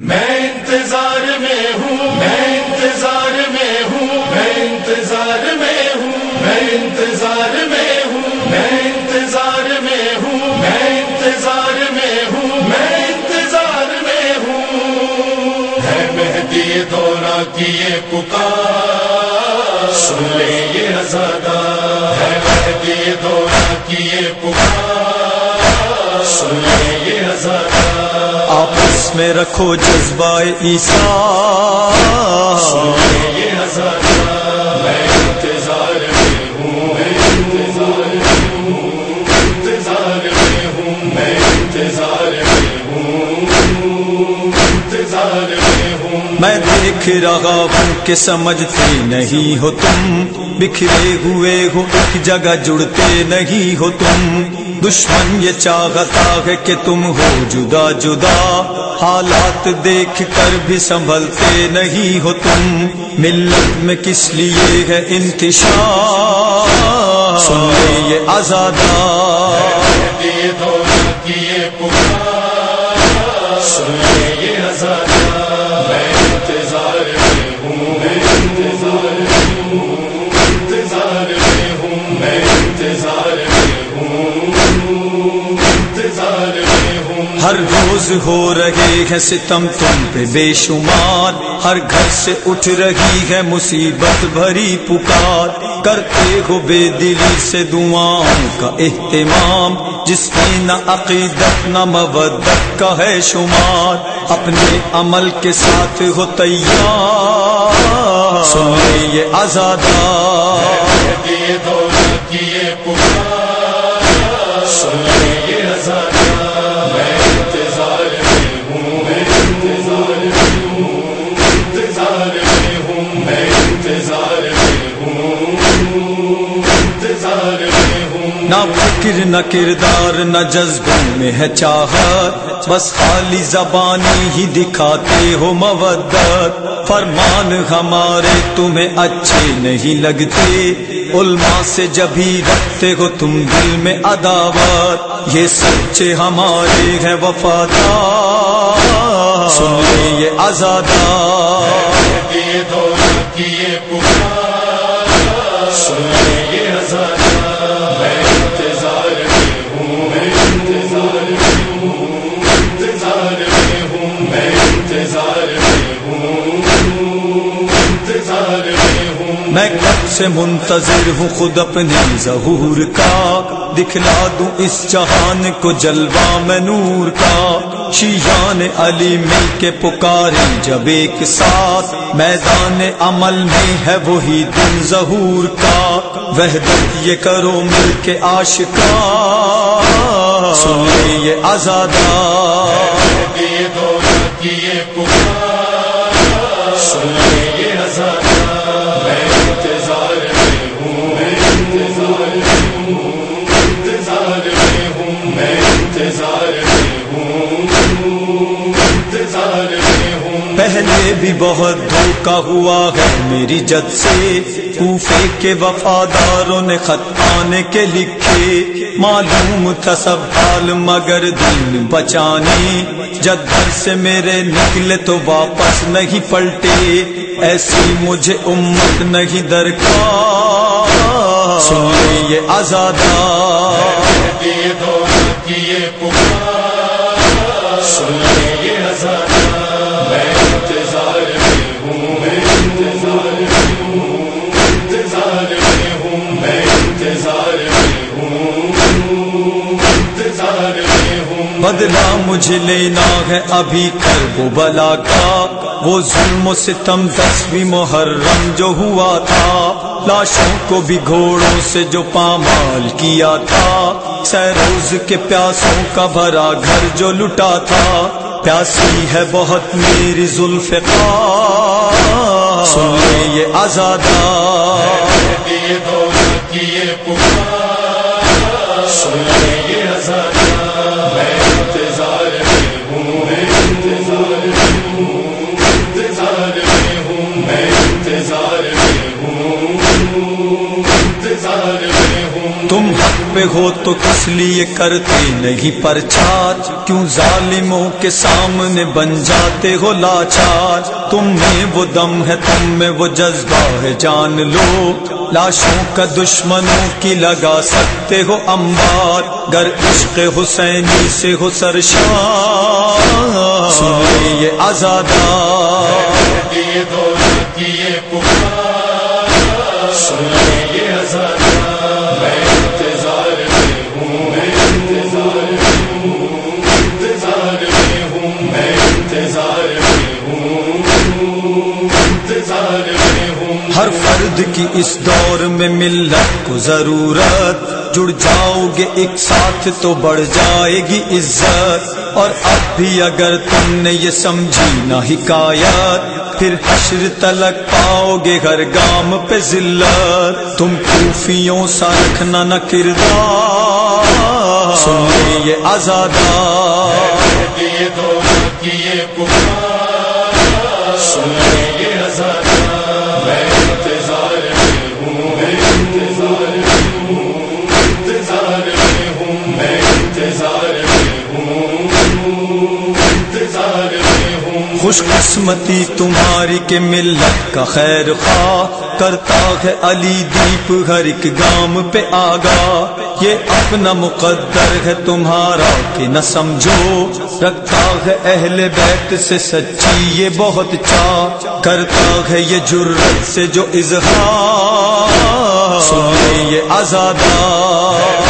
میں انتظار میں ہوں، میں انتظار میں ہوں، میں انتظار میں ہوں، میں انتظار میں ہوں، میں انتظار میں ہوں، میں انتظار میں ہوں، میں انتظار میں ہوں۔ ہے مہدی دورہ کی یہ پکار، سن لے یہ ازادہ ہے مہدی دورہ کی یہ پکار، سن لے میں رکھو جذبہ عیسیٰ۔ دیکھ رہا ہوں کہ سمجھتے نہیں ہو تم۔ بکھرے ہوئے ہو ایک جگہ جڑتے نہیں ہو تم۔ دشمن یہ چاہتا ہے کہ تم ہو جدا جدا۔ حالات دیکھ کر بھی سنبھلتے نہیں ہو تم۔ ملت میں کس لیے ہے انتشار؟ سن یہ آزادہ۔ ہو رہے ہیں ستم تم پہ بے شمار۔ ہر گھر سے اٹھ رہی ہے مصیبت بھری پکار۔ کرتے ہو بے دلی سے دعاؤں کا اہتمام۔ جس میں نہ عقیدت، نہ مودت کا ہے شمار۔ اپنے عمل کے ساتھ ہو تیار۔ سنیے یہ آزادہ نہ فکر، نہ کردار، نہ جذبوں میں ہے چاہت۔ بس خالی زبانی ہی دکھاتے ہو مودت۔ فرمان ہمارے تمہیں اچھے نہیں لگتے۔ علماء سے جبھی رکھتے ہو تم دل میں عداوت۔ یہ سچے ہمارے ہیں وفادار۔ سنیے یہ آزادہ سے منتظر ہوں خود اپنے ظہور کا۔ دکھلا دوں اس جہان کو جلوہ میں نور کا۔ شیان علی مل کے پکارے جب ایک ساتھ۔ میدان عمل میں ہے وہی دن ظہور کا۔ وحدت یہ کرو مل کے آشکار سنیے یہ آزادہ بھی بہت دھوکا ہوا ہے۔ میری جد سے کوفے کے وفاداروں نے خط آنے کے لکھے۔ معلوم تھا سب حال، مگر دین بچانے۔ جد گھر سے میرے نکلے تو واپس نہیں پلٹے۔ ایسی مجھے امت نہیں درکار۔ سنیے یہ بدلا مجھے لینا ہے ابھی کر وہ بلا کا۔ وہ ظلم و ستم دسویں محرم جو ہوا تھا۔ لاشوں کو بھی گھوڑوں سے جو پامال کیا تھا۔ سیروز کے پیاسوں کا بھرا گھر جو لٹا تھا۔ پیاسی ہے بہت میری زلف سنیے یہ آزادہ۔ سن لے ہو تو کس لیے کرتے نہیں پرچار کیوں ظالموں کے سامنے بن جاتے ہو لاچار تم میں وہ دم ہے، تم میں وہ جذبہ ہے، جان لو۔ لاشوں کا دشمنوں کی لگا سکتے ہو امبار گر عشق حسینی سے ہو سرشار۔ سنیے یہ آزادار یہ دور میں ملت کو ضرورت جڑ جاؤ گے ایک ساتھ تو بڑھ جائے گی عزت اور اب بھی اگر تم نے یہ سمجھی نہ حکایت، پھر حشر تلک پاؤ گے ہر گام پہ ذلت۔ تم کوفیوں سا رکھنا نہ کردار۔ سنیے یہ آزادار۔ خوش قسمتی تمہاری کے ملت کا خیر خواہ کرتا ہے علی دیپ ہر ایک گام پہ آگا یہ اپنا مقدر ہے تمہارا کہ نہ سمجھو۔ رکھتا ہے اہل بیت سے سچی یہ بہت چاہ۔ کرتا ہے یہ جرت سے جو اظہار۔ سنیے یہ آزادار